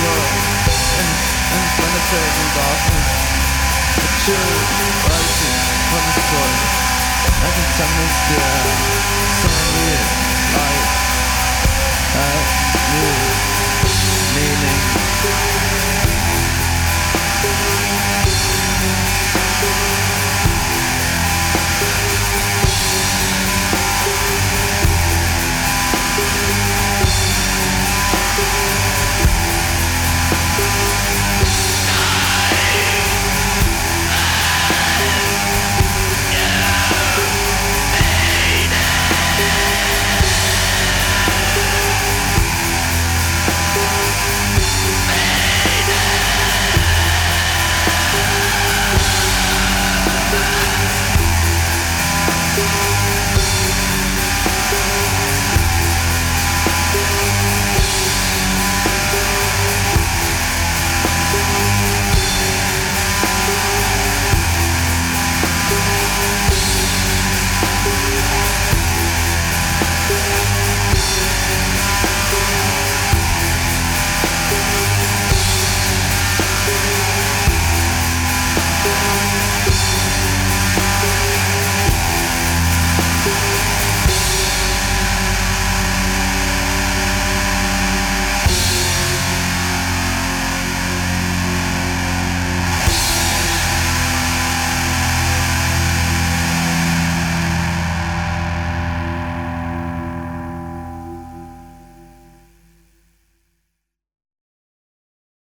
world and, and planetary darkness. The chill rises from the soil. As in timeless, yeah, some weird light. I knew.